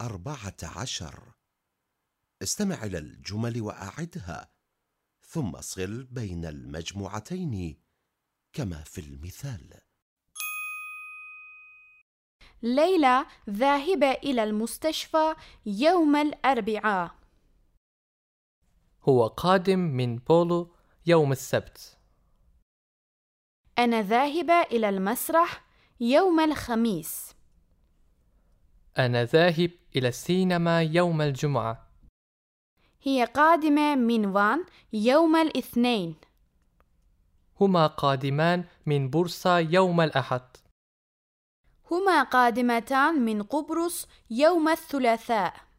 أربعة عشر. استمع إلى الجمل وأعدها ثم صل بين المجموعتين كما في المثال. ليلى ذاهبة إلى المستشفى يوم الأربعاء. هو قادم من بولو يوم السبت. أنا ذاهبة إلى المسرح يوم الخميس. أنا ذاهب إلى السينما يوم الجمعة. هي قادمة من وان؟ يوم الاثنين. هما قادمان من بورصة يوم الأحد. هما قادمتان من قبرص يوم الثلاثاء.